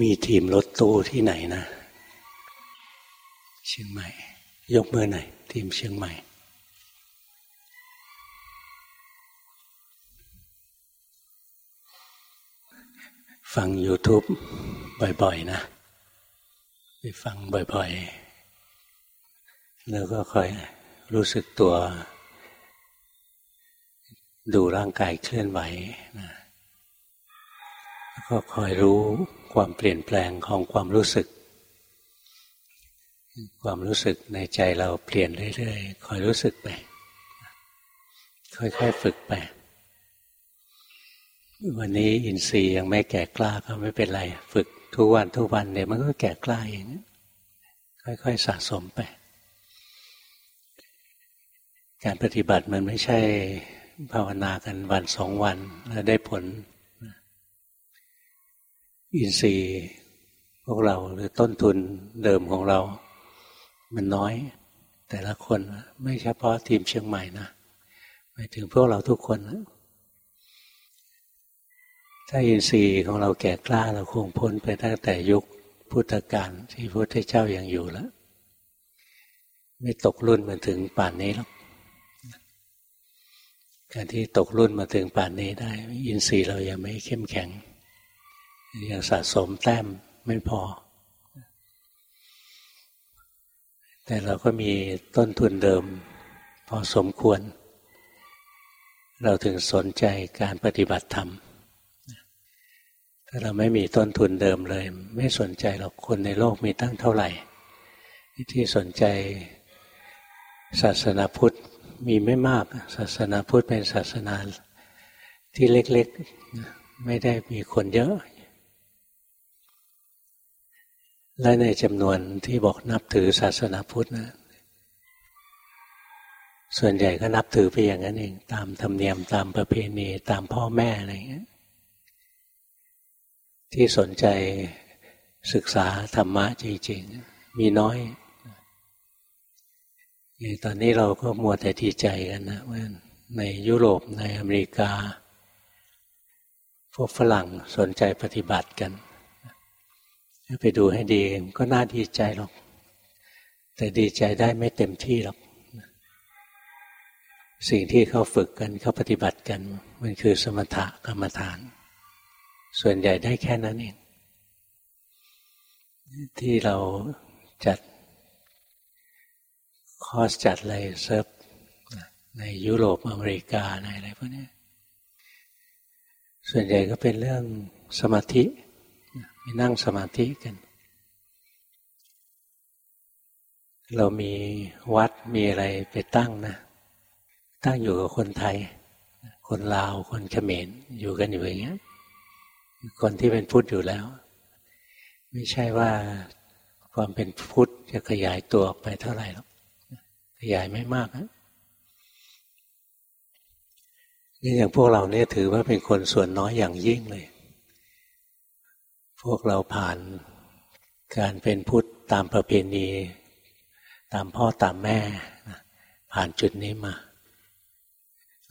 มีทีมรถตู้ที่ไหนนะ เชียงใหม่ ยกมือหน่อยทีมเชียงใหม่ ฟัง YouTube บ่อย ๆ นะไปฟังบ่อย ๆ แล้วก็คอยรู้สึกตัว ดูร่างกายเคลื่อนไหวนะ ก็คอยรู้ความเปลี่ยนแปลงของความรู้สึก ความรู้สึกในใจเราเปลี่ยนเรื่อยๆคอยรู้สึกไป ค่อยๆฝึกไป วันนี้อินทรีย์ยังไม่แก่กล้าก็ไม่เป็นไร ฝึกทุกวันทุกวันเนี่ยวมันก็แก่กล้าเองค่อยๆสะสมไป การปฏิบัติมันไม่ใช่ภาวนากันวันสองวันแล้วได้ผล อินทรีย์พวกเราหรือต้นทุนเดิมของเรา มันน้อย แต่ละคนไม่เฉพาะทีมเชียงใหม่นะหมายถึงพวกเราทุกคนนะถ้าอินทรีย์ของเราแก่กล้าเราคงพ้นไปตั้งแต่ยุคพุทธกาลที่พระพุทธเจ้ายัางอยู่แล้ว ไม่ตกรุ่นมาถึงป่านนี้หรอกการที่ตกรุ่นมาถึงป่านนี้ได้ อินทรีย์เรายังไม่เข้มแข็ง ยังสะสมแต้มไม่พอ แต่เราก็มีต้นทุนเดิม พอสมควร เราถึงสนใจการปฏิบัติธรรม ถ้าเราไม่มีต้นทุนเดิมเลย ไม่สนใจหรอกคนในโลกมีตั้งเท่าไหร่ ที่สนใจศาสนาพุทธมีไม่มาก ศาสนาพุทธเป็นศาสนาที่เล็กๆ ไม่ได้มีคนเยอะ และในจำนวนที่บอกนับถือศาสนาพุทธนะส่วนใหญ่ก็นับถือไปอย่างนั้นเอง ตามธรรมเนียมตามประเพณี ตามพ่อแม่อะไรอย่างเงี้ยที่สนใจศึกษาธรรมะจริงๆ มีน้อยอย่างตอนนี้เราก็มัวแต่ดีใจกันนะว่าในยุโรปในอเมริกา พวกฝรั่งสนใจปฏิบัติกัน ไปดูให้ดีก็น่าดีใจหรอก แต่ดีใจได้ไม่เต็มที่หรอก สิ่งที่เขาฝึกกันเขาปฏิบัติกัน มันคือสมถะกรรมฐาน ส่วนใหญ่ได้แค่นั้นเอง ที่เราจัดคอร์สจัดอะไรเซิร์ฟในยุโรปอเมริกาในอะไรพวกนี้ส่วนใหญ่ก็เป็นเรื่องสมาธิ นั่งสมาธิกัน เรามีวัดมีอะไรไปตั้งนะตั้งอยู่กับคนไทย คนลาว คนเขมรอยู่กันอยู่อย่างเงี้ย คนที่เป็นพุทธอยู่แล้ว ไม่ใช่ว่าความเป็นพุทธจะขยายตัวออกไปเท่าไหร่หรอกขยายไม่มากนะนี่อย่างพวกเราเนี่ยถือว่าเป็นคนส่วนน้อยอย่างยิ่งเลย พวกเราผ่านการเป็นพุทธตามประเพณี ตามพ่อตามแม่ ผ่านจุดนี้มา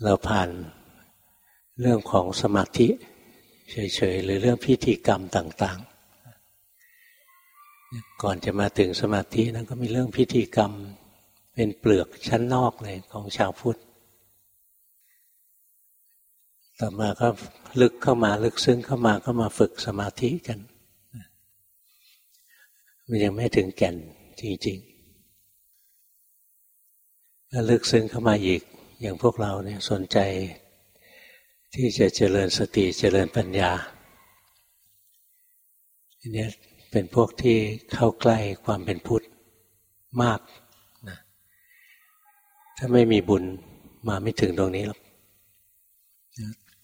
เราผ่านเรื่องของสมาธิเฉยๆ หรือเรื่องพิธีกรรมต่าง ๆ ก่อนจะมาถึงสมาธินั้นก็มีเรื่องพิธีกรรม เป็นเปลือกชั้นนอกเลยของชาวพุทธ ต่อมาก็ลึกเข้ามาลึกซึ้งเข้ามาก็มาฝึกสมาธิกัน มันยังไม่ถึงแก่นจริงๆแล้วลึกซึ้งเข้ามาอีก อย่างพวกเราเนี่ยสนใจ ที่จะเจริญสติเจริญปัญญาอันนี้เป็นพวกที่เข้าใกล้ความเป็นพุทธมากนะถ้าไม่มีบุญมาไม่ถึงตรงนี้หรอก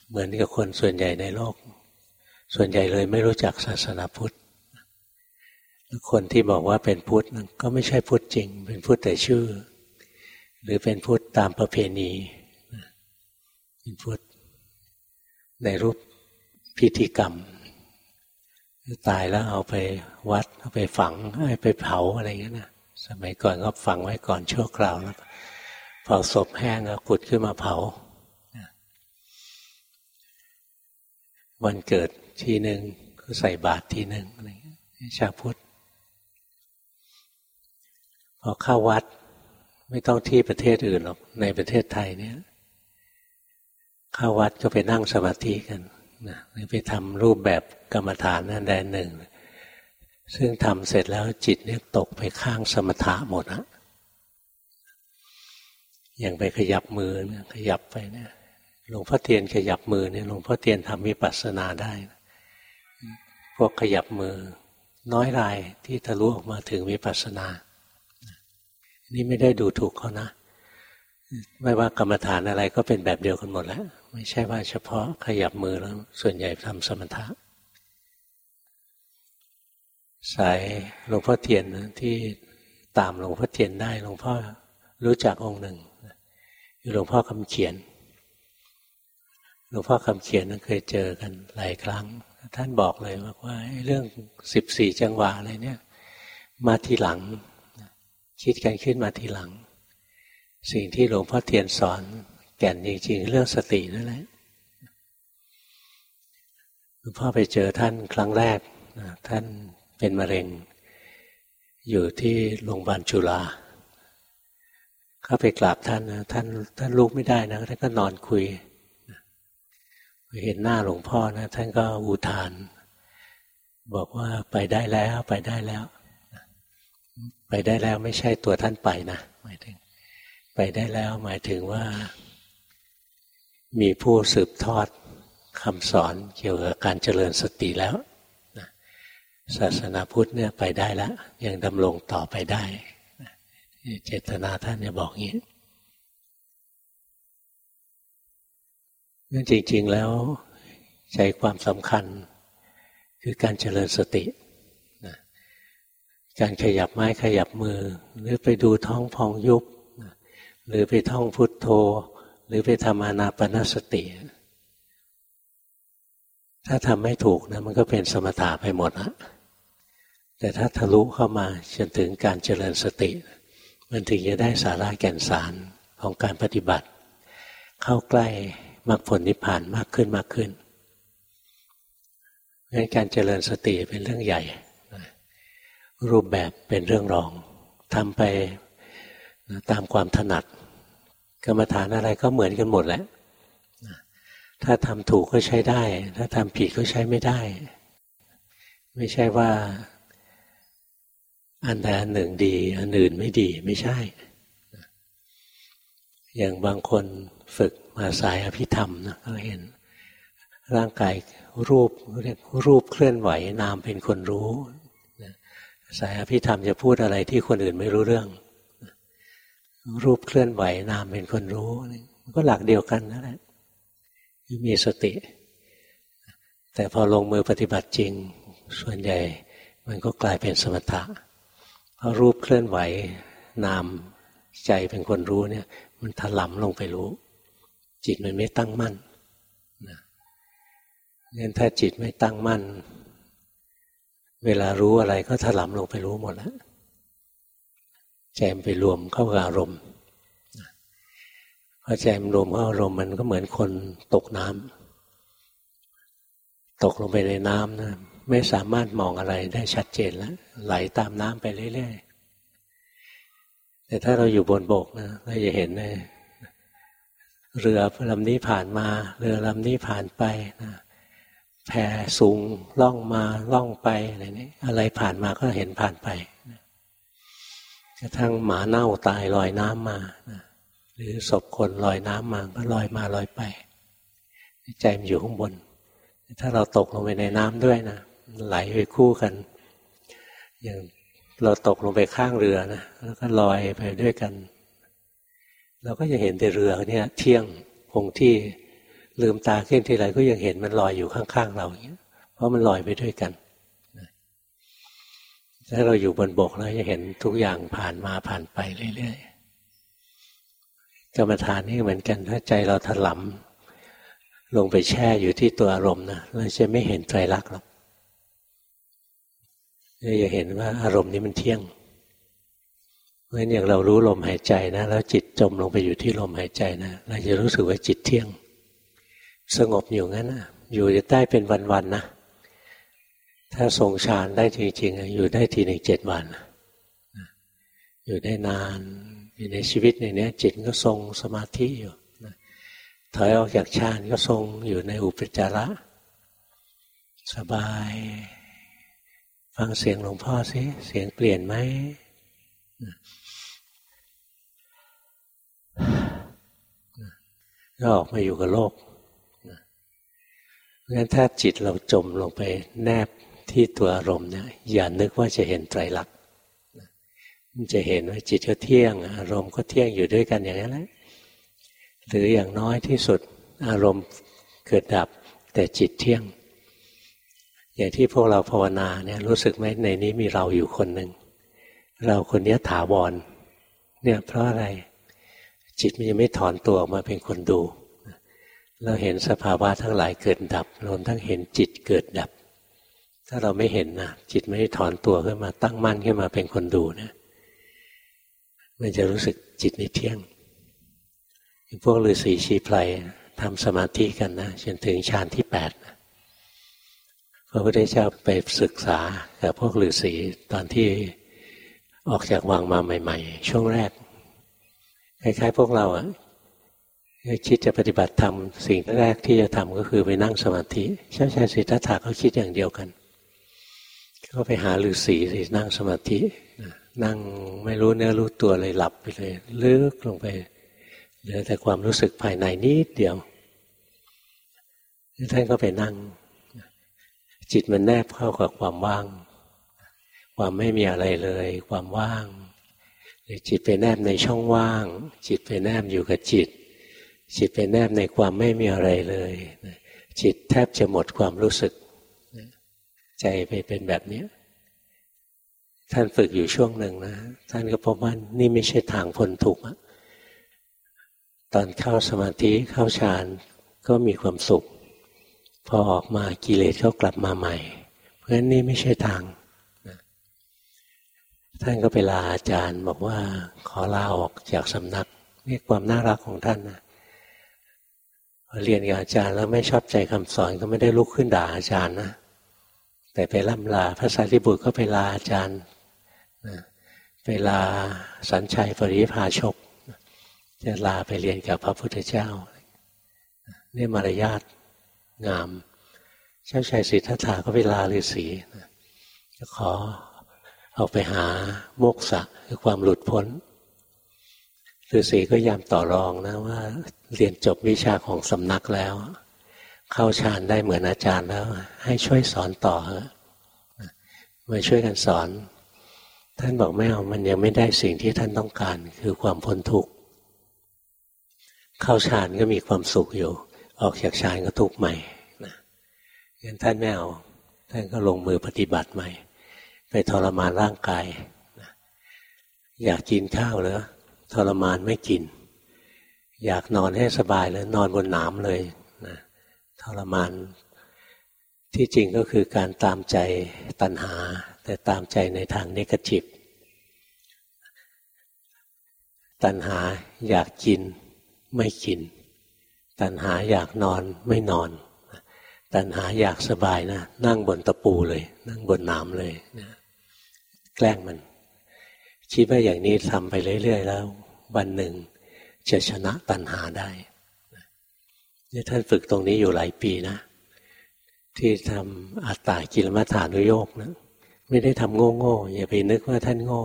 เหมือนกับคนส่วนใหญ่ในโลก ส่วนใหญ่เลยไม่รู้จักศาสนาพุทธคนที่บอกว่าเป็นพุทธก็ไม่ใช่พุทธจริง เป็นพุทธแต่ชื่อ หรือเป็นพุทธตามประเพณีเป็นพุทธในรูปพิธีกรรม ตายแล้วเอาไปวัด เอาไปฝังเอาไปเผาอะไรเงี้ยนะสมัยก่อนก็ฝังไว้ก่อนชั่วคราวแล้วพอศพแห้งก็ขุดขึ้นมาเผา วันเกิดทีหนึ่งก็ใส่บาตรทีหนึ่งอะไรเงี้ยชาวพุทธพอเข้าวัด ไม่ต้องที่ประเทศอื่นหรอกในประเทศไทยเนี่ย เข้าวัดก็ไปนั่งสมาธิกันนะหรือไปทำรูปแบบกรรมฐานนั่นแดหนึ่ง ซึ่งทำเสร็จแล้วจิตเนี่ยตกไปข้างสมถะหมดนะอย่างไปขยับมือเนี่ยขยับไปเนี่ย หลวงพ่อเทียนขยับมือเนี่ยหลวงพ่อเทียนทำวิปัสสนาได้ พวกขยับมือ น้อยรายที่ทะลุออกมาถึงวิปัสสนา นี่ไม่ได้ดูถูกเขานะ ไม่ว่ากรรมฐานอะไรก็เป็นแบบเดียวกันหมดแล้ว ไม่ใช่ว่าเฉพาะขยับมือแล้ว ส่วนใหญ่ทำสมถะสายหลวงพ่อเทียนที่ตามหลวงพ่อเทียนได้หลวงพ่อรู้จักองค์หนึ่งคือหลวงพ่อคำเขียน หลวงพ่อคำเขียนนั้นเคยเจอกันหลายครั้ง ท่านบอกเลยว่าว่าเรื่องสิบสี่จังหวะอะไรเนี่ย มาทีหลัง คิดกันขึ้นมาทีหลัง สิ่งที่หลวงพ่อเทียนสอน แก่นจริงๆเรื่องสตินั่นแหละหลวงพ่อไปเจอท่านครั้งแรกท่านเป็นมะเร็ง อยู่ที่โรงพยาบาลจุฬาเข้าไปกราบท่านนะท่านท่านลุกไม่ได้นะท่านก็นอนคุย เห็นหน้าหลวงพ่อนะท่านก็อุทาน บอกว่าไปได้แล้วไปได้แล้ว ไปได้แล้วไม่ใช่ตัวท่านไปนะหมายถึง ไปได้แล้วหมายถึงว่า มีผู้สืบทอดคำสอนเกี่ยวกับการเจริญสติแล้วศาสนาพุทธเนี่ยไปได้แล้ว ยังดำรงต่อไปได้ เจตนาท่านเนี่ยบอกงี้ นั่นจริง ๆ แล้วใจความสำคัญ คือการเจริญสตินะการขยับไม้ขยับมือ หรือไปดูท้องพองยุบนะหรือไปท่องพุทโธ หรือไปทำอานาปนสติ ถ้าทำไม่ถูกนะมันก็เป็นสมถะไปหมดนะแต่ถ้าทะลุเข้ามาจนถึงการเจริญสติ มันถึงจะได้สาระแก่นสารของการปฏิบัติ เข้าใกล้ มรรคผลนิพพานมากขึ้นมากขึ้นงั้นการเจริญสติเป็นเรื่องใหญ่ รูปแบบเป็นเรื่องรองทำไปตามความถนัด กรรมฐานอะไรก็เหมือนกันหมดแหละถ้าทำถูกก็ใช้ได้ ถ้าทำผิดก็ใช้ไม่ได้ ไม่ใช่ว่าอันใดอันหนึ่งดี อันอื่นไม่ดีไม่ใช่ อย่างบางคนฝึก มาสายอภิธรรมนะก็เห็น ร่างกายรูปเรียกรูปเคลื่อนไหวนามเป็นคนรู้สายอภิธรรมจะพูดอะไรที่คนอื่นไม่รู้เรื่อง รูปเคลื่อนไหวนามเป็นคนรู้มันก็หลักเดียวกันนั่นแหละมีสติ แต่พอลงมือปฏิบัติจริง ส่วนใหญ่ มันก็กลายเป็นสมถะเพราะรูปเคลื่อนไหวนามใจเป็นคนรู้เนี่ย มันถลำลงไปรู้ จิตมันไม่ตั้งมั่นนะงั้นถ้าจิตไม่ตั้งมั่น เวลารู้อะไรก็ถลำลงไปรู้หมดแล้วใจมไปรวมเข้ากับอารมณ์พอใจมันรวมเข้าอารมณ์มันก็เหมือนคนตกน้ำตกลงไปในน้ำนะไม่สามารถมองอะไรได้ชัดเจนแล้วไหลตามน้ำไปเรื่อยๆแต่ถ้าเราอยู่บนบกนะเราจะเห็นเลย เรือลำนี้ผ่านมา เรือลำนี้ผ่านไปนะแพสูงล่องมาล่องไปอะไรนี้อะไรผ่านมาก็เห็นผ่านไปกระทั่งหมาเน่าตายลอยน้ำมานะหรือศพคนลอยน้ำมาก็ลอยมาลอยไป ใจมันอยู่ข้างบน ถ้าเราตกลงไปในน้ำด้วยนะไหลไปคู่กัน อย่างเราตกลงไปข้างเรือนะแล้วก็ลอยไปด้วยกัน เราก็จะเห็นแต่เรือเนี่ย เที่ยงคงที่ลืมตาขึ้นทีไรก็ยังเห็นมันลอยอยู่ข้างๆเราอย่างเงี้ย เพราะมันลอยไปด้วยกันถ้าเราอยู่บนบกแล้วจะเห็นทุกอย่างผ่านมาผ่านไปเรื่อยๆกรรมฐานนี่เหมือนกันถ้าใจเราถลำลงไปแช่อยู่ที่ตัวอารมณ์นะเราจะไม่เห็นไตรลักษณ์หรอกเราจะเห็นว่าอารมณ์นี้มันเที่ยง เพราะฉะนั้นอย่างเรารู้ลมหายใจนะแล้วจิตจมลงไปอยู่ที่ลมหายใจนะเราจะรู้สึกว่าจิตเที่ยง สงบอยู่งั้นนะอยู่จะได้เป็นวันๆนะถ้าทรงฌานได้จริงๆอยู่ได้ทีหนึ่งเจ็ดวันอยู่ได้นานอยู่ในชีวิตในนี้จิตก็ทรงสมาธิอยู่ถอยออกจากฌานก็ทรงอยู่ในอุปจาระ สบาย ฟังเสียงหลวงพ่อสิเสียงเปลี่ยนไหม ก็ออกมาอยู่กับโลกเพราะฉะนั้นถ้าจิตเราจมลงไปแนบที่ตัวอารมณ์เนี่ยอย่านึกว่าจะเห็นไตรลักษณ์มันจะเห็นว่าจิตก็เที่ยง อารมณ์ก็เที่ยงอยู่ด้วยกันอย่างนั้นแหละหรืออย่างน้อยที่สุดอารมณ์เกิดดับแต่จิตเที่ยง อย่างที่พวกเราภาวนาเนี่ยรู้สึกไหมในนี้มีเราอยู่คนหนึ่งเราคนนี้ถาวรเนี่ยเพราะอะไร จิตมันยังไม่ถอนตัวออกมาเป็นคนดู เราเห็นสภาวะทั้งหลายเกิดดับรวมทั้งเห็นจิตเกิดดับ ถ้าเราไม่เห็นนะจิตไม่ได้ถอนตัวขึ้นมาตั้งมั่นขึ้นมาเป็นคนดูนะมันจะรู้สึกจิตในเที่ยงพวกฤาษีชีไพรทำสมาธิกันนะจนถึงฌานที่แปดนะพระพุทธเจ้าไปศึกษากับพวกฤาษีตอนที่ออกจากวังมาใหม่ ๆ ช่วงแรก คล้ายๆพวกเราอะคิดจะปฏิบัติธรรมสิ่งแรกที่จะทำก็คือไปนั่งสมาธิเช้าชายสิทธัตถะเขาคิดอย่างเดียวกัน ก็ไปหาฤาษีสินั่งสมาธินั่งไม่รู้เนื้อรู้ตัวเลยหลับไปเลยลึกลงไปเหลือแต่ความรู้สึกภายในนิดเดียวท่านก็ไปนั่ง จิตมันแนบเข้ากับความว่าง ความไม่มีอะไรเลย ความว่าง จิตไปแนบในช่องว่าง จิตไปแนบอยู่กับจิต จิตไปแนบในความไม่มีอะไรเลยจิตแทบจะหมดความรู้สึก ใจไปเป็นแบบนี้ท่านฝึกอยู่ช่วงหนึ่งนะ ท่านก็พบว่านี่ไม่ใช่ทางพ้นทุกข์ตอนเข้าสมาธิเข้าฌานก็มีความสุข พอออกมากิเลสเขากลับมาใหม่ เพราะฉะนั้นนี่ไม่ใช่ทาง ท่านก็ไปลาอาจารย์บอกว่าขอลาออกจากสำนักนี่ความน่ารักของท่านนะเรียนกับอาจารย์แล้วไม่ชอบใจคำสอนก็ไม่ได้ลุกขึ้นด่าอาจารย์นะแต่ไปล่ำลาพระสารีบุตรก็ไปลาอาจารย์ไปลาสัญชัยปริพาชกจะลาไปเรียนกับพระพุทธเจ้านี่มารยาทงาม เจ้าชายสิทธัตถะก็ไปลาฤาษีจะขอ ออกไปหาโมกษะคือความหลุดพ้นฤาษีก็ยามต่อรองนะว่า เรียนจบวิชาของสำนักแล้ว เข้าฌานได้เหมือนอาจารย์แล้ว ให้ช่วยสอนต่อเถอะมาช่วยกันสอน ท่านบอกไม่เอามันยังไม่ได้สิ่งที่ท่านต้องการ คือความพ้นทุกข์เข้าฌานก็มีความสุขอยู่ ออกจากฌานก็ทุกข์ใหม่นะงั้นท่านไม่เอาท่านก็ลงมือปฏิบัติใหม่ ไปทรมานร่างกาย อยากกินข้าวเหรอทรมานไม่กิน อยากนอนให้สบายแล้วนอนบนหนามเลยนะทรมานที่จริงก็คือการตามใจตัณหา แต่ตามใจในทางเนกจิบตัณหาอยากกินไม่กิน ตัณหาอยากนอนไม่นอน ตัณหาอยากสบายนะ นั่งบนตะปูเลย นั่งบนน้ำเลยนะ แกล้งมัน คิดว่าอย่างนี้ทำไปเรื่อย ๆ แล้ว วันหนึ่งจะชนะตัณหาได้นี่ท่านฝึกตรงนี้อยู่หลายปีนะ ที่ทำอัตตากิลมัฐานุโยกนะไม่ได้ทำโง่ๆอย่าไปนึกว่าท่านโง่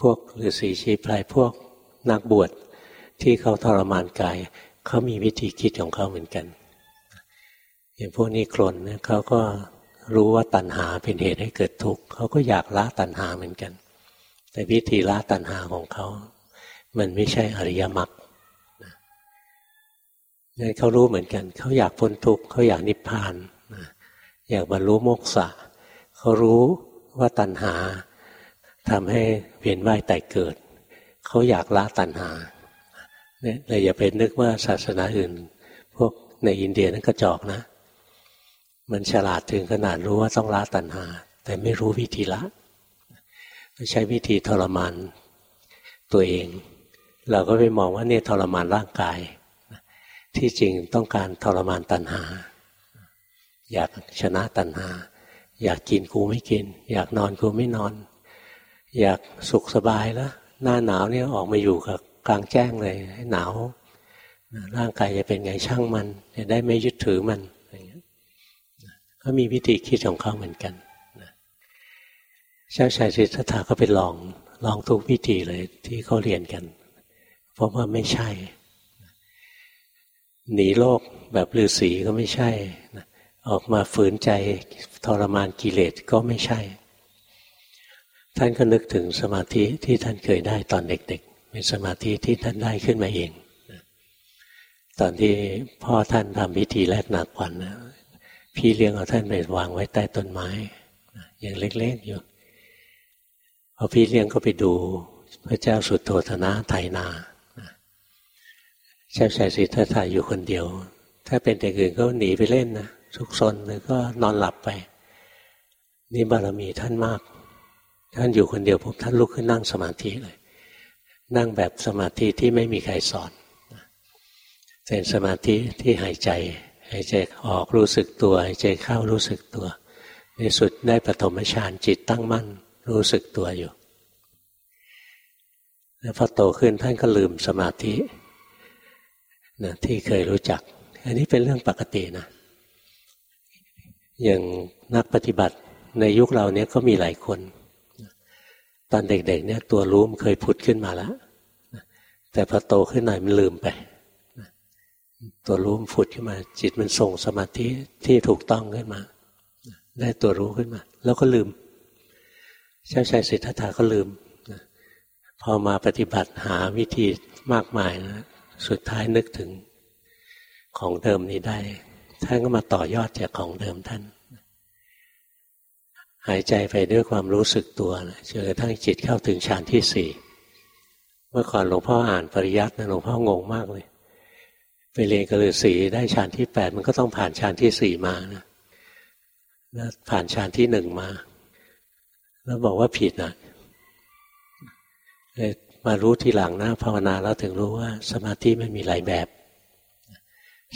พวกฤาษีชีพลายพวกนักบวชที่เขาทรมานกาย เขามีวิธีคิดของเขาเหมือนกัน อย่างพวกนี้โคลนเนี่ยเขาก็ รู้ว่าตัณหาเป็นเหตุให้เกิดทุกข์เขาก็อยากละตัณหาเหมือนกัน แต่วิธีละตัณหาของเขา มันไม่ใช่อริยมรรคนั่นเขารู้เหมือนกัน เขาอยากพ้นทุกข์เขาอยากนิพพานอยากบรรลุโมกษะเขารู้ว่าตัณหาทำให้เวียนว่ายแต่เกิด เขาอยากละตัณหาเนี่ยเลยอย่าไปนึกว่าศาสนาอื่น พวกในอินเดียนั้นกระจอกนะ มันฉลาดถึงขนาดรู้ว่าต้องละตัณหา แต่ไม่รู้วิธีละใช้วิธีทรมานตัวเอง เราก็ไปมองว่าเนี่ยทรมานร่างกาย ที่จริงต้องการทรมานตัณหา อยากชนะตัณหา อยากกินกูไม่กิน อยากนอนกูไม่นอน อยากสุขสบายแล้วหน้าหนาวเนี่ยออกมาอยู่กับกลางแจ้งเลยหหนาวร่างกายจะเป็นไงช่างมันจะได้ไม่ยึดถือมัน ก็มีวิธีคิดของเขาเหมือนกันเจ้าชายสิทธัตถะก็ไปลองลองทุกวิธีเลยที่เขาเรียนกัน เพราะว่าไม่ใช่ หนีโลกแบบฤาษีก็ไม่ใช่ ออกมาฝืนใจทรมานกิเลสก็ไม่ใช่ ท่านก็นึกถึงสมาธิที่ท่านเคยได้ตอนเด็กๆเป็นสมาธิที่ท่านได้ขึ้นมาเอง ตอนที่พ่อท่านทำพิธีแรกหนักวันนะ พี่เลี้ยงเอาท่านไปวางไว้ใต้ต้นไม้อย่างเล็กๆอยู่พอพี่เลี้ยงก็ไปดูพระเจ้าสุดโทธนะไถนาเจ้าชายสิทธัตถะอยู่คนเดียว ถ้าเป็นเด็กอื่นก็หนีไปเล่นนะทุกซนหรือก็นอนหลับไป นี่บารมีท่านมาก ท่านอยู่คนเดียวผมท่านลุกขึ้นนั่งสมาธิเลย นั่งแบบสมาธิที่ไม่มีใครสอนเป็นสมาธิที่หายใจ หายใจออกรู้สึกตัวหายใจเข้ารู้สึกตัวในสุดได้ปฐมฌานจิตตั้งมั่น รู้สึกตัวอยู่ แล้วพอโตขึ้นท่านก็ลืมสมาธินะที่เคยรู้จัก อันนี้เป็นเรื่องปกตินะ อย่างนักปฏิบัติในยุคเราเนี้ยก็มีหลายคน ตอนเด็กๆเนี่ยตัวรู้มันเคยผุดขึ้นมาแล้วแต่พอโตขึ้นหน่อยมันลืมไป ตัวรู้มันผุดขึ้นมา จิตมันส่งสมาธิที่ถูกต้องขึ้นมา ได้ตัวรู้ขึ้นมา แล้วก็ลืม เจ้าชายสิทธัตถะก็ลืมพอมาปฏิบัติหาวิธีมากมายนะสุดท้ายนึกถึงของเดิมนี้ได้ท่านก็มาต่อยอดจากของเดิมท่าน หายใจไปด้วยความรู้สึกตัวนะจนกระทั่งจิตเข้าถึงฌานที่สี่เมื่อก่อนหลวงพ่ออ่านปริยัตินะหลวงพ่องงมากเลย ไปเรียนกระลือสีได้ฌานที่แปดมันก็ต้องผ่านฌานที่สี่มานะแล้วผ่านฌานที่หนึ่งมา แล้วบอกว่าผิดนะเลยมารู้ทีหลังนะภาวนาแล้วถึงรู้ว่า สมาธิมันมีหลายแบบ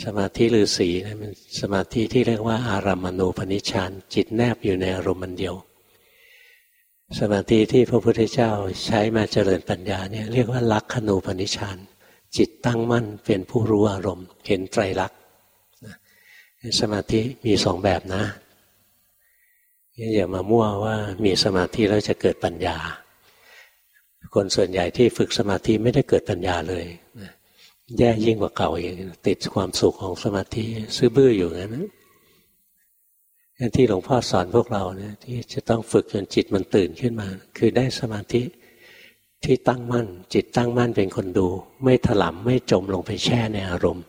สมาธิฤาษีนะมันสมาธิที่เรียกว่า อารัมมณูปนิชฌานจิตแนบอยู่ในอารมณ์มันเดียว สมาธิที่พระพุทธเจ้าใช้มาเจริญปัญญาเนี่ยเรียกว่าลักขณูปนิชฌาน จิตตั้งมั่นเป็นผู้รู้อารมณ์ เห็นไตรลักษณ์สมาธิมีสองแบบนะอย่ามามั่วว่ามีสมาธิแล้วจะเกิดปัญญา คนส่วนใหญ่ที่ฝึกสมาธิไม่ได้เกิดปัญญาเลยแย่ยิ่งกว่าเก่าอีกติดความสุขของสมาธิซื้อบื้ออยู่งั้นนะที่หลวงพ่อสอนพวกเราเนี่ยที่จะต้องฝึกจนจิตมันตื่นขึ้นมา คือได้สมาธิ ที่ตั้งมั่น จิตตั้งมั่นเป็นคนดู ไม่ถลำไม่จมลงไปแช่ในอารมณ์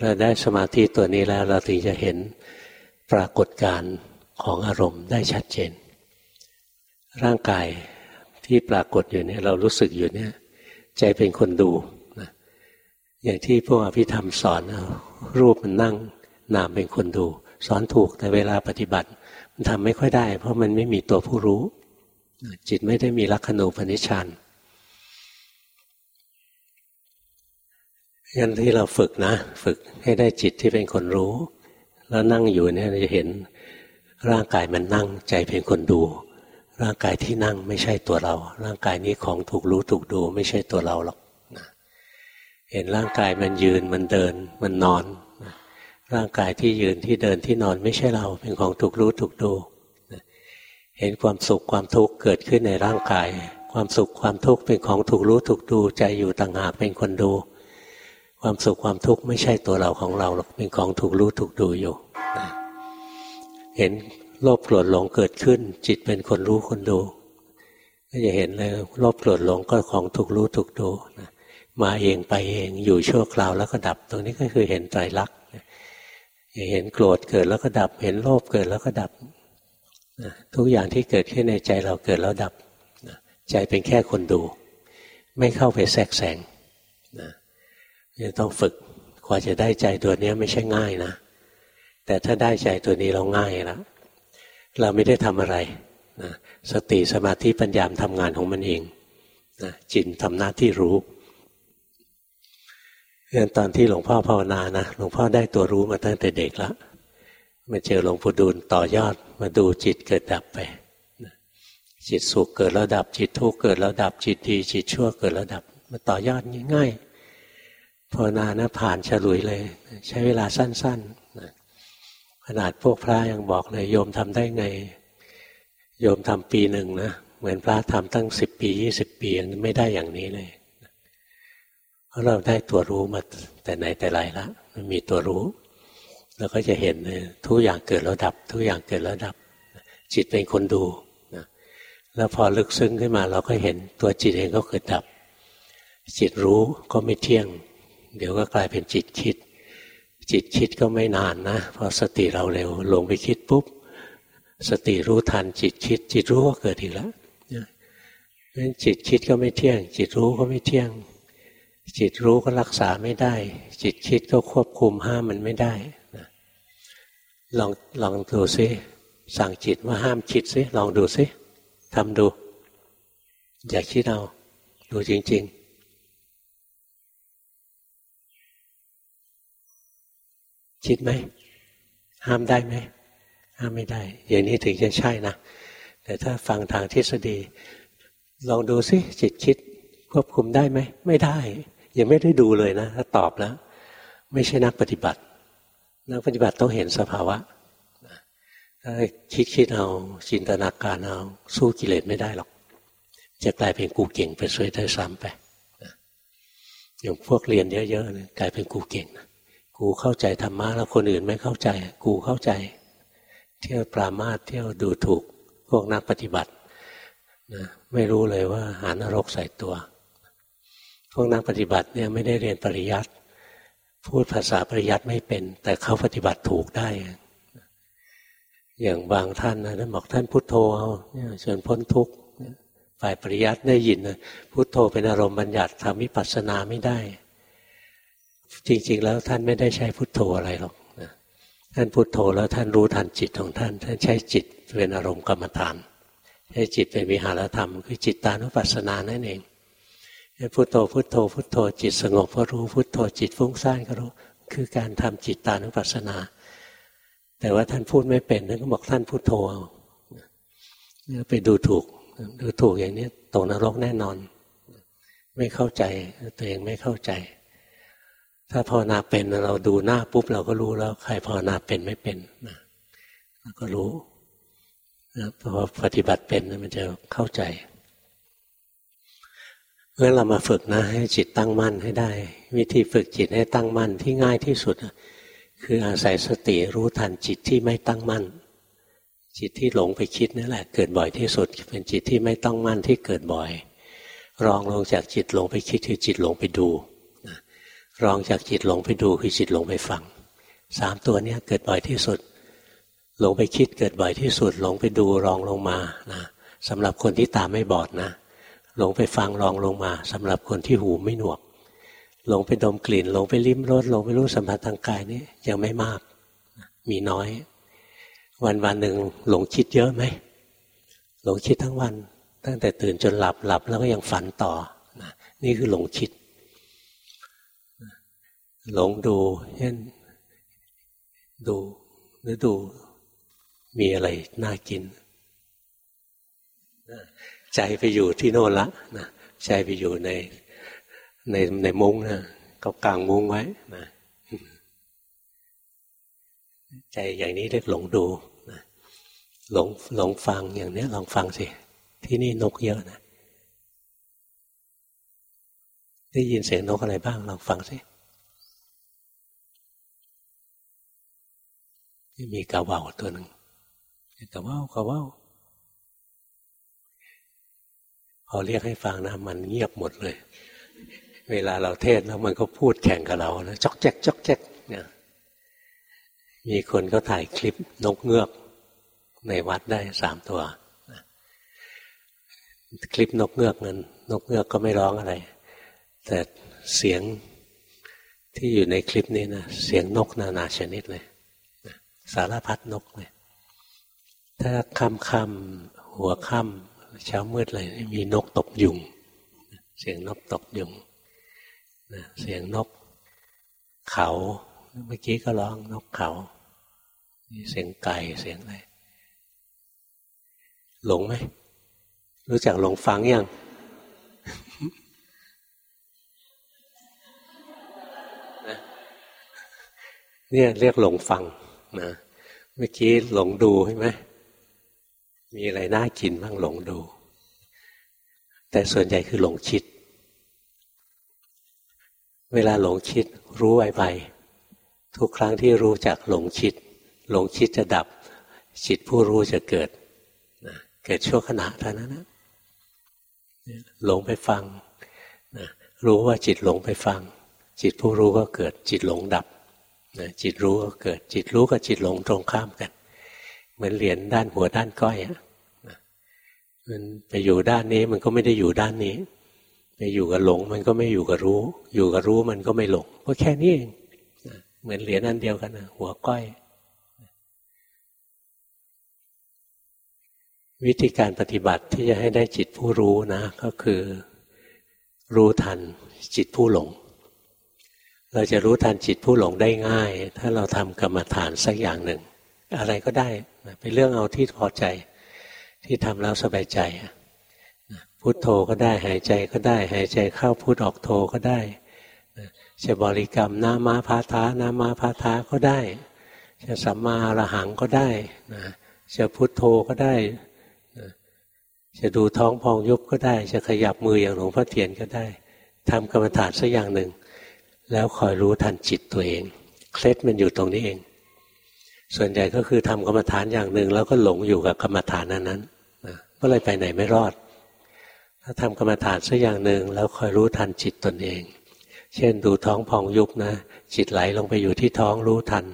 เราได้สมาธิตัวนี้แล้วเราถึงจะเห็นปรากฏการของอารมณ์ได้ชัดเจน ร่างกายที่ปรากฏอยู่เนี่ยเรารู้สึกอยู่เนี่ย ใจเป็นคนดูนะอย่างที่พวกอภิธรรมสอนรูปมันนั่ง นามเป็นคนดู สอนถูกแต่เวลาปฏิบัติ มันทำไม่ค่อยได้ เพราะมันไม่มีตัวผู้รู้ จิตไม่ได้มีลักขณูปนิชฌานงั้นที่เราฝึกนะ ฝึกให้ได้จิตที่เป็นคนรู้ แล้วนั่งอยู่เนี่ยจะเห็นร่างกายมันนั่งใจเป็นคนดู ร่างกายที่นั่งไม่ใช่ตัวเรา ร่างกายนี้ของถูกรู้ถูกดู ไม่ใช่ตัวเราหรอกเห็นร่างกายมันยืนมันเดินมันนอน ร่างกายที่ยืนที่เดินที่นอนไม่ใช่เราเป็นของถูกรู้ถูกดู เห็นความสุขความทุกข์เกิดขึ้นในร่างกาย ความสุขความทุกข์เป็นของถูกรู้ถูกดูใจอยู่ต่างหากเป็นคนดู ความสุขความทุกข์ไม่ใช่ตัวเราของเราหรอกเป็นของถูกรู้ถูกดูอยู่เห็นโลภโกรธหลงเกิดขึ้น จิตเป็นคนรู้คนดู ก็จะเห็นเลยโลภโกรธหลงก็ของถูกรู้ถูกดูมาเองไปเองอยู่ชั่วคราวแล้วก็ดับ ตรงนี้ก็คือเห็นไตรลักษณ์เห็นโกรธเกิดแล้วก็ดับ เห็นโลภเกิดแล้วก็ดับ ทุกอย่างที่เกิดขึ้นในใจเราเกิดแล้วดับใจเป็นแค่คนดู ไม่เข้าไปแทรกแซงนะจะต้องฝึกกว่าจะได้ใจตัวนี้ไม่ใช่ง่ายนะ แต่ถ้าได้ใจตัวนี้เราง่ายแล้วเราไม่ได้ทำอะไรนะสติสมาธิปัญญามทำงานของมันเองนะจิตทำหน้าที่รู้เรื่องตอนที่หลวงพ่อภาวนานะหลวงพ่อได้ตัวรู้มาตั้งแต่เด็กแล้ว มาเจอหลวงปู่ดูลต่อยอด มาดูจิตเกิดดับไปจิตสุขเกิดแล้วดับ จิตทุกข์เกิดแล้วดับจิตดี จิตชั่วเกิดแล้วดับ มาต่อยอดง่ายๆภาวนานะผ่านฉลุยเลย ใช้เวลาสั้นๆขนาดพวกพระยังบอกเลย โยมทำได้ไง โยมทำปีหนึ่งนะเหมือนพระทำตั้งสิบปียี่สิบปียังไม่ได้อย่างนี้เลยเพราะเราได้ตัวรู้มาแต่ไหนแต่ไรละมันมีตัวรู้ เราก็จะเห็นเลยทุกอย่างเกิดแล้วดับ ทุกอย่างเกิดแล้วดับ จิตเป็นคนดูนะแล้วพอลึกซึ้งขึ้นมา เราก็เห็นตัวจิตเองก็เกิดดับ จิตรู้ก็ไม่เที่ยง เดี๋ยวก็กลายเป็นจิตคิด จิตคิดก็ไม่นานนะพอสติเราเร็วลงไปคิดปุ๊บสติรู้ทันจิตคิด จิตรู้ก็เกิดอีกแล้วเพราะจิตคิดก็ไม่เที่ยง จิตรู้ก็ไม่เที่ยง จิตรู้ก็รักษาไม่ได้ จิตคิดก็ควบคุมห้ามมันไม่ได้ ลองลองดูซิสั่งจิตว่าห้ามคิดซิลองดูซิทำดู อย่าคิดเอา ดูจริง ๆคิดไหมห้ามได้ไหมห้ามไม่ได้ อย่างนี้ถึงจะใช่นะ แต่ถ้าฟังทางทฤษฎี ลองดูซิจิตคิด ควบคุมได้ไหม ไม่ได้ ยังไม่ได้ดูเลยนะ ถ้าตอบแล้ว ไม่ใช่นักปฏิบัติ นักปฏิบัติต้องเห็นสภาวะถ้าคิดคิดเอาจินตนาการเอาสู้กิเลสไม่ได้หรอก จะกลายเป็นกูเก่งไปช่วยได้ซ้ำไปอย่างพวกเรียนเยอะๆเนี่ยกลายเป็นกูเก่งนะกูเข้าใจธรรมะแล้วคนอื่นไม่เข้าใจ กูเข้าใจ เที่ยวปรามาสเที่ยวดูถูกพวกนักปฏิบัตินะไม่รู้เลยว่าหานรกใส่ตัว พวกนักปฏิบัติเนี่ยไม่ได้เรียนปริยัติ พูดภาษาปริยัติไม่เป็น แต่เขาปฏิบัติถูกได้ อย่างบางท่านนะท่านบอกท่านพุทโธเอาเชิญพ้นทุกข์ฝ่ายปริยัติได้ยินนะพุทโธเป็นอารมณ์บัญญัติทำวิปัสสนาไม่ได้ จริง ๆ แล้วท่านไม่ได้ใช้พุทโธอะไรหรอกนะท่านพุทโธแล้วท่านรู้ทันจิตของท่าน ท่านใช้จิตเป็นอารมณ์กรรมฐานใช้จิตเป็นวิหารธรรม คือจิตตานุปัสสนานั่นเอง พุทโธพุทโธพุทโธจิตสงบก็รู้พุทโธจิตฟุ้งซ่านก็รู้ คือการทำจิตตานุปัสสนา แต่ว่าท่านพูดไม่เป็นท่านก็บอกท่านพุทโธเอาไปดูถูก ดูถูกอย่างนี้ตกนรกแน่นอน ไม่เข้าใจตัวเองไม่เข้าใจ ถ้าภาวนาเป็นเราดูหน้าปุ๊บเราก็รู้แล้วใครภาวนาเป็นไม่เป็นนะเราก็รู้พอปฏิบัติเป็นมันจะเข้าใจ เพราะเรามาฝึกนะ ให้จิตตั้งมั่นให้ได้ วิธีฝึกจิตให้ตั้งมั่นที่ง่ายที่สุด คืออาศัยสติรู้ทันจิตที่ไม่ตั้งมั่น จิตที่หลงไปคิดนั่นแหละ เกิดบ่อยที่สุด เป็นจิตที่ไม่ตั้งมั่นที่เกิดบ่อย รองลงจากจิตหลงไปคิดคือจิตหลงไปดูรองจากจิตหลงไปดูคือจิตหลงไปฟังสามตัวนี้เกิดบ่อยที่สุด หลงไปคิดเกิดบ่อยที่สุด หลงไปดูรองลงมานะสำหรับคนที่ตาไม่บอดนะ หลงไปฟังลองลงมาสำหรับคนที่หูไม่หนวก หลงไปดมกลิ่น หลงไปลิ้มรสหลงไปรู้สัมผัสทางกายนี่ยังไม่มาก มีน้อย วันวันหนึ่งหลงคิดเยอะไหมหลงคิดทั้งวัน ตั้งแต่ตื่นจนหลับหลับแล้วก็ยังฝันต่อนี่คือหลงคิด หลงดูเช่นดูหรือดูมีอะไรน่ากิน ใจไปอยู่ที่โน่นละนะใจไปอยู่ในในในมุ้งนะก็กลางมุ้งไว้นะใจอย่างนี้เรียกหลงดูนะหลงหลงฟังอย่างนี้ลองฟังสิ ที่นี่นกเยอะนะ ได้ยินเสียงนกอะไรบ้าง ลองฟังสิมีกระว่าวตัวหนึ่งกระว่าวกระว่าว พอเรียกให้ฟังนะมันเงียบหมดเลย เวลาเราเทศแล้วมันก็พูดแข่งกับเรานะจอกแจ๊กจอกแจ๊กเนี่ยมีคนก็ถ่ายคลิปนกเงือกในวัดได้สามตัว คลิปนกเงือกนั้นนกเงือกก็ไม่ร้องอะไร แต่เสียงที่อยู่ในคลิปนี้นะเสียงนกนานาชนิดเลยสารพัดนกเลยถ้าค่ำค่ำหัวค่ำ เช้ามืดเลยมีนกตบยุง เสียงนกตบยุงเสียงนกเขา เมื่อกี้ก็ร้องนกเขาเสียงไก่เสียงอะไรหลงไหม รู้จักหลงฟังยังเนี่ยเรียกหลงฟังนะเมื่อกี้หลงดูใช่ไหม มีอะไรน่ากินบ้างหลงดู แต่ส่วนใหญ่คือหลงคิด เวลาหลงคิดรู้ไวๆทุกครั้งที่รู้จักหลงคิด หลงคิดจะดับ จิตผู้รู้จะเกิดเกิดชั่วขณะเท่านั้นนะหลงไปฟังนะรู้ว่าจิตหลงไปฟัง จิตผู้รู้ก็เกิด จิตหลงดับนะจิตรู้ก็เกิด จิตรู้กับจิตหลงตรงข้ามกัน เหมือนเหรียญด้านหัวด้านก้อยอะมันไปอยู่ด้านนี้มันก็ไม่ได้อยู่ด้านนี้ไปอยู่กับหลง มันก็ไม่อยู่กับรู้ อยู่กับรู้มันก็ไม่หลงก็แค่นี้เองเหมือนเหรียญอันเดียวกันนะหัวก้อย วิธีการปฏิบัติที่จะให้ได้จิตผู้รู้นะ ก็คือ รู้ทันจิตผู้หลง เราจะรู้ทันจิตผู้หลงได้ง่าย ถ้าเราทำกรรมฐานสักอย่างหนึ่ง อะไรก็ได้เป็นเรื่องเอาที่พอใจ ที่ทำแล้วสบายใจพุโทโธก็ได้หายใจก็ได้ หายใจเข้าพุทออกโธก็ได้จะบริกรรมนามาพาทานามาพาทาก็ได้ จะสัมมาระหังก็ได้จะพุทโธก็ได้จะดูท้องพองยุบก็ได้ จะขยับมืออย่างหลวงพ่อเทียนก็ได้ทำกรรมฐานสักอย่างหนึ่ง แล้วคอยรู้ทันจิตตัวเองเคล็ดมันอยู่ตรงนี้เอง ส่วนใหญ่ก็คือทำกรรมฐานอย่างหนึ่ง แล้วก็หลงอยู่กับกรรมฐานนั้นนั้นนะก็เลยไปไหนไม่รอด ถ้าทำกรรมฐานสักอย่างหนึ่งแล้วคอยรู้ทันจิตตนเอง เช่นดูท้องพองยุบนะ จิตไหลลงไปอยู่ที่ท้องรู้ทัน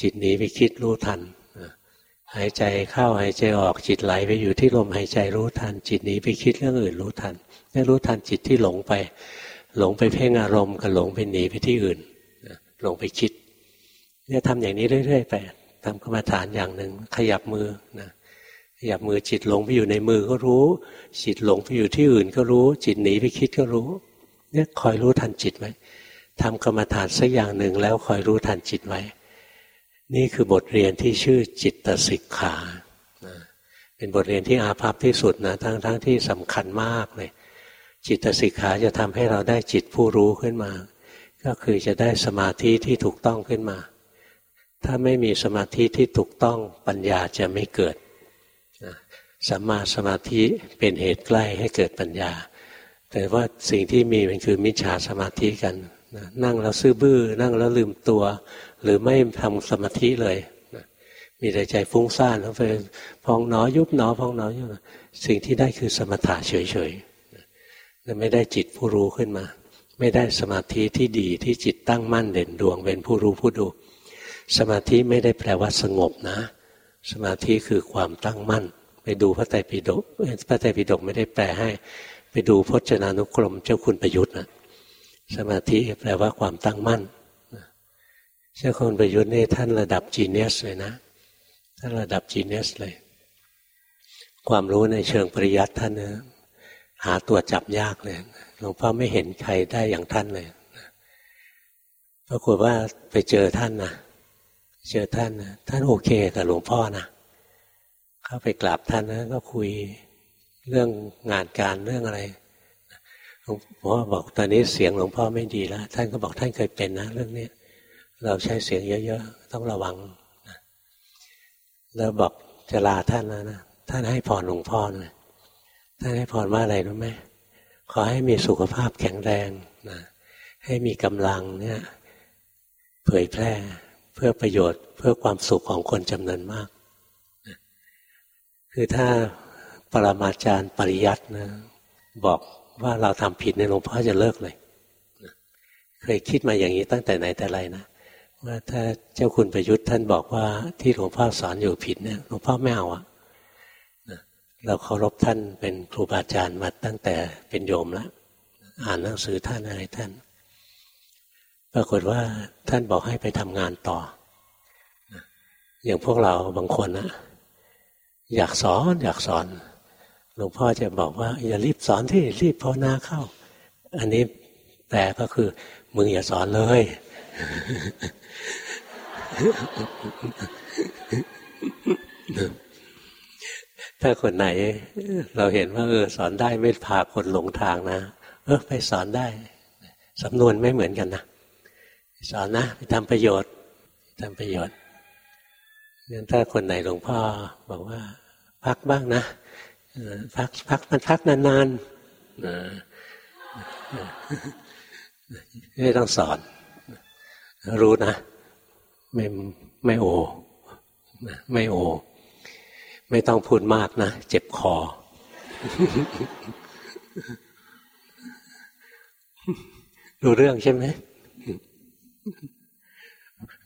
จิตหนีไปคิดรู้ทันหายใจเข้าหายใจออกจิตไหลไปอยู่ที่ลมหายใจรู้ทัน จิตหนีไปคิดเรื่องอื่นรู้ทันได้รู้ทันจิตที่หลงไป หลงไปเพ่งอารมณ์กับหลงไปหนีไปที่อื่นหลงไปคิด เนี่ยทำอย่างนี้เรื่อยๆไปทำกรรมฐานอย่างหนึ่งขยับมือนะขยับมือจิตหลงไปอยู่ในมือก็รู้ จิตหลงไปอยู่ที่อื่นก็รู้ จิตหนีไปคิดก็รู้ เนี่ยคอยรู้ทันจิตไว้ทำกรรมฐานสักอย่างหนึ่งแล้วคอยรู้ทันจิตไว้ นี่คือบทเรียนที่ชื่อจิตตสิกขาเป็นบทเรียนที่อาภัพที่สุดนะทั้งๆทที่สำคัญมากเลย จิตสิกขาจะทำให้เราได้จิตผู้รู้ขึ้นมา ก็คือจะได้สมาธิที่ถูกต้องขึ้นมา ถ้าไม่มีสมาธิที่ถูกต้องปัญญาจะไม่เกิดสัมมาสมาธิเป็นเหตุใกล้ให้เกิดปัญญา แต่ว่าสิ่งที่มีมันคือมิจฉาสมาธิกันนั่งแล้วซื่อบื้อ นั่งแล้วลืมตัว หรือไม่ทำสมาธิเลยมีแต่ใจฟุ้งซ่านแล้วไปพองหนอยุบหนอพองหนอยุบสิ่งที่ได้คือสมถะเฉยๆไม่ได้จิตผู้รู้ขึ้นมา ไม่ได้สมาธิที่ดีที่จิตตั้งมั่นเด่นดวงเป็นผู้รู้ผู้ดู สมาธิไม่ได้แปลว่าสงบนะ สมาธิคือความตั้งมั่น ไปดูพระไตรปิฎกพระไตรปิฎกไม่ได้แปลให้ ไปดูพจนานุกรมเจ้าคุณประยุทธ์นะสมาธิแปลว่าความตั้งมั่นเจ้าคุณประยุทธ์นี่ท่านระดับจีเนสเลยนะท่านระดับจีเนสเลย ความรู้ในเชิงปริยัติท่านนะหาตัวจับยากเลยหลวงพ่อไม่เห็นใครได้อย่างท่านเลยปรากฏว่าไปเจอท่านนะ เจอท่านนะท่านโอเคกับหลวงพ่อนะเข้าไปกราบท่านนะก็คุยเรื่องงานการเรื่องอะไรหลวงพ่อบอกตอนนี้เสียงหลวงพ่อไม่ดีแล้วท่านก็บอกท่านเคยเป็นนะ เรื่องนี้เราใช้เสียงเยอะๆต้องระวังนะแล้วบอกจะลาท่านแล้วนะท่านให้พรหลวงพ่อเลยท่านให้พรว่าอะไรรู้ไหมขอให้มีสุขภาพแข็งแรงนะให้มีกำลังเนี่ย เผยแพร่ เพื่อประโยชน์ เพื่อความสุขของคนจำนวนมาก คือถ้าปรมาจารย์ปริยัตินะ บอกว่าเราทำผิดในหลวงพ่อจะเลิกเลยเคยคิดมาอย่างนี้ตั้งแต่ไหนแต่ไรนะว่าถ้าเจ้าคุณประยุทธ์ท่านบอกว่าที่หลวงพ่อสอนอยู่ผิดเนี่ยหลวงพ่อไม่เอาอะเราเคารพท่านเป็นครูบาอาจารย์มาตั้งแต่เป็นโยมแล้วอ่านหนังสือท่านอะไรท่าน ปรากฏว่าท่านบอกให้ไปทำงานต่อ อย่างพวกเราบางคนนะอยากสอนอยากสอนหลวงพ่อจะบอกว่า อย่ารีบสอนที่รีบภาวนาเข้า อันนี้แปลก็คือมึงอย่าสอนเลย ถ้าคนไหน เราเห็นว่าเออสอนได้ไม่พาคนหลงทางนะ เออไปสอนได้สำนวนไม่เหมือนกันนะ สอนนะไปทำประโยชน์ทำประโยชน์งั้นถ้าคนไหนหลวงพ่อบอกว่า พักบ้างนะพักพักมันพักนานๆไม่ต้องสอน รู้นะ ไม่ไม่โอไม่โอ ไม่ต้องพูดมากนะ เจ็บคอ รู้เรื่องใช่ไหม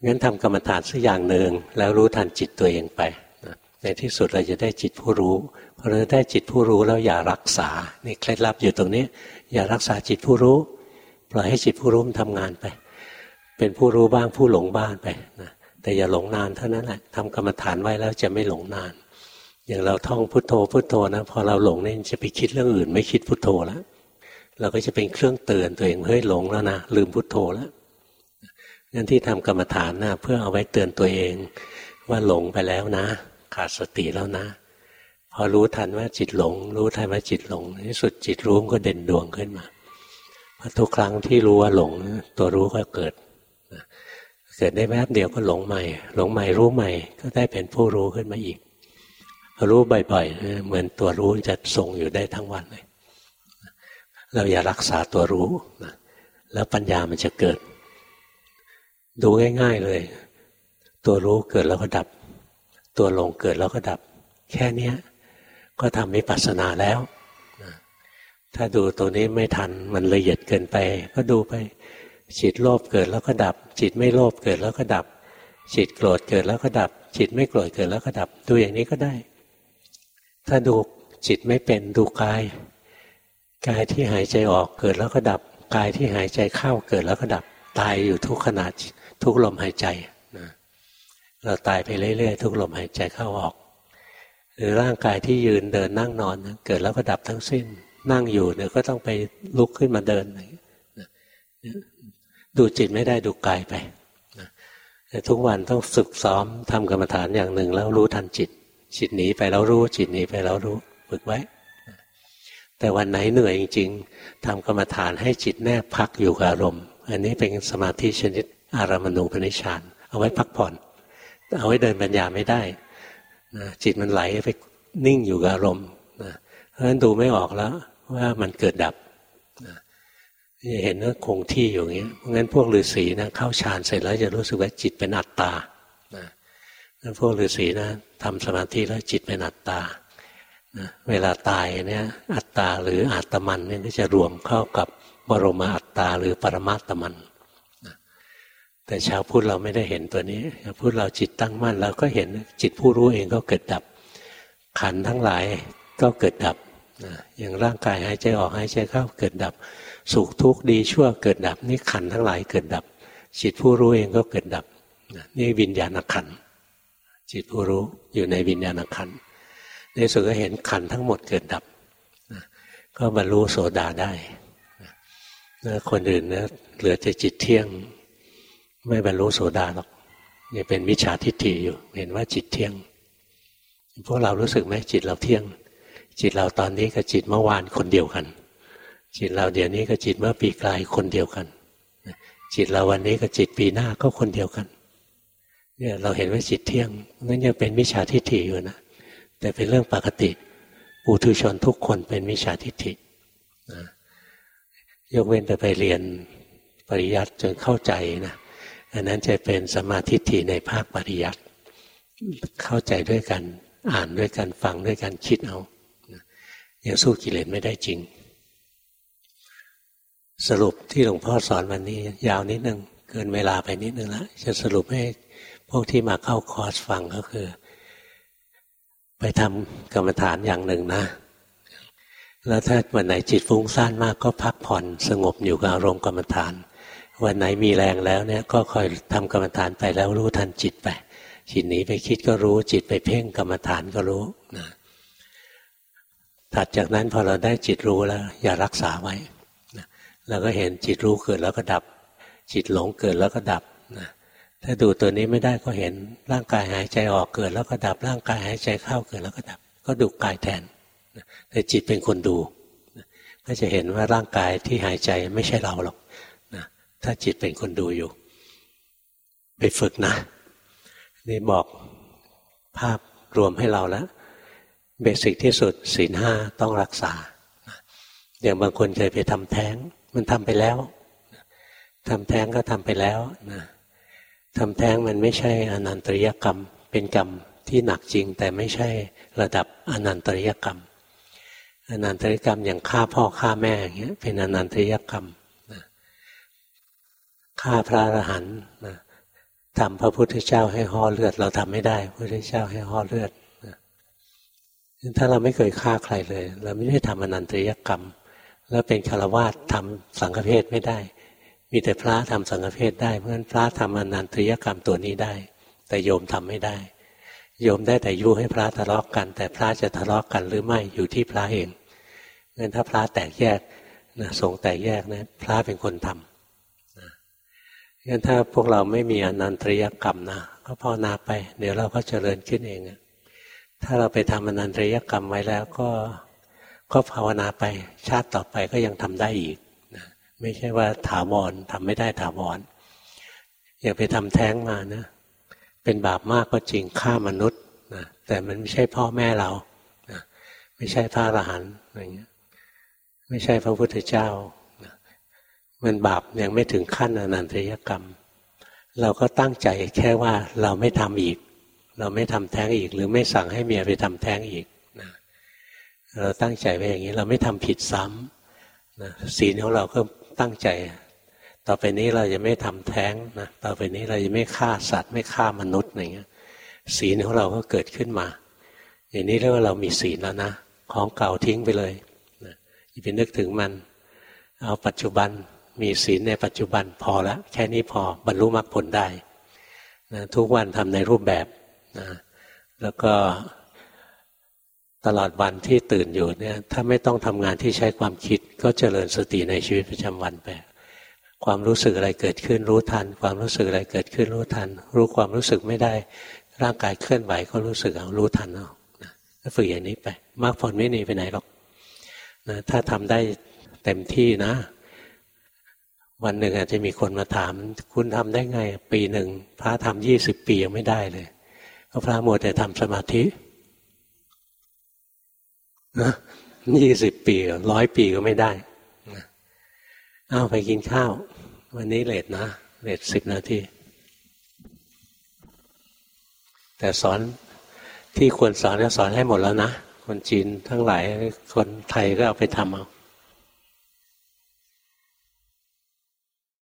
งั้นทำกรรมฐานสักอย่างหนึ่งแล้วรู้ทันจิตตัวเองไปในที่สุดเราจะได้จิตผู้รู้พอเราได้จิตผู้รู้แล้วอย่ารักษานี่เคล็ดลับอยู่ตรงนี้ อย่ารักษาจิตผู้รู้ปล่อยให้จิตผู้รู้มันทำงานไป เป็นผู้รู้บ้างผู้หลงบ้างไปนะแต่อย่าหลงนานเท่านั้นแหละทำกรรมฐานไว้แล้วจะไม่หลงนาน อย่างเราท่องพุทโธพุทโธนะพอเราหลงนี่จะไปคิดเรื่องอื่น ไม่คิดพุทโธแล้วเราก็จะเป็นเครื่องเตือนตัวเองเฮ้ยหลงแล้วนะลืมพุทโธแล้ว งั้นที่ทำกรรมฐานนะเพื่อเอาไว้เตือนตัวเอง ว่าหลงไปแล้วนะ ขาดสติแล้วนะ พอรู้ทันว่าจิตหลง รู้ทันว่าจิตหลงที่สุดจิตรู้ก็เด่นดวงขึ้นมาพอทุกครั้งที่รู้ว่าหลง ตัวรู้ก็เกิดเกิดได้แวบเดียวก็หลงใหม่ หลงใหม่รู้ใหม่ ก็ได้เป็นผู้รู้ขึ้นมาอีกรู้บ่อยๆ เหมือนตัวรู้จะทรงอยู่ได้ทั้งวันเลย เราอย่ารักษาตัวรู้นะแล้วปัญญามันจะเกิด ดูง่าย ๆเลย ตัวรู้เกิดแล้วก็ดับ ตัวหลงเกิดแล้วก็ดับ แค่นี้ก็ทำมิปัสสนาแล้ว ถ้าดูตัวนี้ไม่ทันมันละเอียดเกินไป ก็ดูไป จิตโลภเกิดแล้วก็ดับ จิตไม่โลภเกิดแล้วก็ดับ จิตโกรธเกิดแล้วก็ดับ จิตไม่โกรธเกิดแล้วก็ดับ ดูอย่างนี้ก็ได้ ถ้าดูจิตไม่เป็นดูกาย กายที่หายใจออกเกิดแล้วก็ดับ กายที่หายใจเข้าเกิดแล้วก็ดับ ตายอยู่ทุกขณะ ทุกลมหายใจนะเราตายไปเรื่อยๆทุกลมหายใจเข้าออก หรือร่างกายที่ยืนเดินนั่งนอนนะเกิดแล้วก็ดับทั้งสิ้น นั่งอยู่เดี๋ยวก็ต้องไปลุกขึ้นมาเดินนะดูจิตไม่ได้ดูกายไปนะแต่ทุกวันต้องฝึกซ้อมทำกรรมฐานอย่างหนึ่ง แล้วรู้ทันจิต จิตหนีไปแล้วรู้จิตหนีไปแล้วรู้ฝึกไว้แต่วันไหนเหนื่อยจริงๆทำกรรมฐานให้จิตแนบพักอยู่กับอารมณ์ อันนี้เป็นสมาธิชนิด อารามณูปนิชานเอาไว้พักผ่อน เอาไว้เดินปัญญาไม่ได้นะจิตมันไหลไปนิ่งอยู่กับอารมณ์นะเพราะฉะนั้นดูไม่ออกแล้ว ว่ามันเกิดดับนะเห็นว่าคงที่อยู่อย่างนี้เพราะงั้นพวกฤาษีนะเข้าฌานเสร็จแล้วจะรู้สึกว่าจิตเป็นอัตตานะนั่นพวกฤาษีนะทำสมาธิแล้วจิตเป็นอัตตานะเวลาตายเนี่ยอัตตาหรืออัตมันเนี่ยจะรวมเข้ากับบรมอัตตาหรือปรมาตมัน แต่ชาวพุทธเราไม่ได้เห็นตัวนี้ชาวพุทธเราจิตตั้งมั่นเราก็เห็นจิตผู้รู้เองก็เกิดดับ ขันทั้งหลายก็เกิดดับอย่างร่างกายหายใจออกหายใจเข้าเกิดดับ สุขทุกข์ดีชั่วเกิดดับ นี่ขันทั้งหลายเกิดดับ จิตผู้รู้เองก็เกิดดับนี่วิญญาณขันจิตผู้รู้อยู่ในวิญญาณขันในสุดก็เห็นขันทั้งหมดเกิดดับก็บรรลุโสดาได้คนอื่นนะเหลือแต่จิตเที่ยง ไม่บรรลุโสดาหรอกยังเป็นมิจฉาทิฏฐิอยู่ เห็นว่าจิตเที่ยง พวกเรารู้สึกไหมจิตเราเที่ยง จิตเราตอนนี้กับจิตเมื่อวานคนเดียวกัน จิตเราเดี๋ยวนี้กับจิตเมื่อปีกลายคนเดียวกัน จิตเราวันนี้กับจิตปีหน้าก็คนเดียวกันเนี่ยเราเห็นว่าจิตเที่ยงนั่นยังเป็นมิจฉาทิฏฐิอยู่นะแต่เป็นเรื่องปกติปุถุชนทุกคนเป็นมิจฉาทิฏฐิยกเว้นแต่ไปเรียนปริยัติจนเข้าใจนะ อันนั้นจะเป็นสมาธิฐิในภาคปริยัติเข้าใจด้วยกันอ่านด้วยกันฟังด้วยกันคิดเอายังสู้กิเลสไม่ได้จริง สรุปที่หลวงพ่อสอนวันนี้ ยาวนิดนึงเกินเวลาไปนิดนึงแล้วจะสรุปให้พวกที่มาเข้าคอร์สฟังก็คือ ไปทำกรรมฐานอย่างหนึ่งนะ แล้วถ้าวันไหนจิตฟุ้งซ่านมากก็พักผ่อนสงบอยู่กับอารมณ์กรรมฐาน วันไหนมีแรงแล้วเนี่ยก็คอยทำกรรมฐานไปแล้วรู้ทันจิตไปจิตหนีไปคิดก็รู้จิตไปเพ่งกรรมฐานก็รู้นะถัดจากนั้นพอเราได้จิตรู้แล้ว อย่ารักษาไว้นะเราก็เห็นจิตรู้เกิดแล้วก็ดับ จิตหลงเกิดแล้วก็ดับนะถ้าดูตัวนี้ไม่ได้ก็เห็นร่างกายหายใจออกเกิด แล้วก็ดับร่างกายหายใจเข้าเกิดแล้วก็ดับ ก็ดูกายแทนแต่จิตเป็นคนดู ก็จะเห็นว่าร่างกายที่หายใจไม่ใช่เราหรอก ถ้าจิตเป็นคนดูอยู่ ไปฝึกนะ นี่บอกภาพรวมให้เราแล้วเบสิกที่สุดศีลห้าต้องรักษา อย่างบางคนเคยไปทำแท้ง มันทำไปแล้วทำแท้งก็ทำไปแล้วนะทำแท้งมันไม่ใช่อนันตริยกรรม เป็นกรรมที่หนักจริง แต่ไม่ใช่ระดับอนันตริยกรรมอนันตริยกรรมอย่างฆ่าพ่อฆ่าแม่อย่างเงี้ยเป็นอนันตริยกรรม ฆ่าพระอรหันต์นะทำพระพุทธเจ้าให้ห่อเลือด เราทำไม่ได้พระพุทธเจ้าให้ห่อเลือดนะถ้าเราไม่เคยฆ่าใครเลย เราไม่ได้ทำอนันตริยกรรม แล้วเป็นคารวาสทำสังฆเพศไม่ได้ มีแต่พระทำสังฆเพศได้ เพราะฉะนั้นพระทำอนันตริยกรรมตัวนี้ได้ แต่โยมทำไม่ได้ โยมได้แต่ยุให้พระทะเลาะกกัน แต่พระจะทะเลาะกกันหรือไม่อยู่ที่พระเองงั้นถ้าพระแตกแยกนะสงแตกแยกนะพระเป็นคนทำนะ งั้นถ้าพวกเราไม่มีอนันตริยกรรมนะก็ภาวนาไป เดี๋ยวเราก็เจริญขึ้นเองถ้าเราไปทำอนันตริยกรรมไว้แล้วก็ก็ภาวนาไปชาติต่อไปก็ยังทำได้อีกนะไม่ใช่ว่าถาวรทำไม่ได้ถาวรอย่าไปทำแท้งมานะ เป็นบาปมากก็จริงฆ่ามนุษย์นะแต่มันไม่ใช่พ่อแม่เรานะไม่ใช่พระอรหันต์อะไรเงี้ย ไม่ใช่พระพุทธเจ้า มันบาปยังไม่ถึงขั้นอนันตริยกรรม เราก็ตั้งใจแค่ว่าเราไม่ทำอีก เราไม่ทำแท้งอีก หรือไม่สั่งให้เมียไปทำแท้งอีกนะเราตั้งใจไว้อย่างนี้ เราไม่ทำผิดซ้ำนะศีลของเราก็ตั้งใจ ต่อไปนี้เราจะไม่ทำแท้งนะต่อไปนี้เราจะไม่ฆ่าสัตว์ ไม่ฆ่ามนุษย์อะไรเงี้ยศีลของเราก็เกิดขึ้นมา อย่างนี้เรียกว่าเรามีศีลแล้วนะ ของเก่าทิ้งไปเลยอย่าไปนึกถึงมัน เอาปัจจุบัน มีศีลในปัจจุบันพอล้วแค่นี้พอบรรลุมรรคผลได้นะทุกวันทำในรูปแบบนะแล้วก็ตลอดวันที่ตื่นอยู่เนี่ยถ้าไม่ต้องทำงานที่ใช้ความคิด ก็เจริญสติในชีวิตประจำวันไปความรู้สึกอะไรเกิดขึ้นรู้ทัน ความรู้สึกอะไรเกิดขึ้นรู้ทัน รู้ความรู้สึกไม่ได้ ร่างกายเคลื่อนไหวก็รู้สึกเอารู้ทันเอาฝึกอย่างนี้ไปมรรคผลไม่หนีไปไหนหรอกนะถ้าทำได้เต็มที่นะ วันหนึ่งอาจจะมีคนมาถาม คุณทำได้ไง ปีหนึ่งพระทำยี่สิบปียังไม่ได้เลยก็พระมัวแต่ทำสมาธินะยี่สิบปีร้อยปีก็ไม่ได้เอาไปกินข้าว วันนี้เลทนะเลทสิบนาทีแต่สอนที่ควรสอนก็สอนให้หมดแล้วนะ คนจีนทั้งหลายคนไทยก็เอาไปทำเอา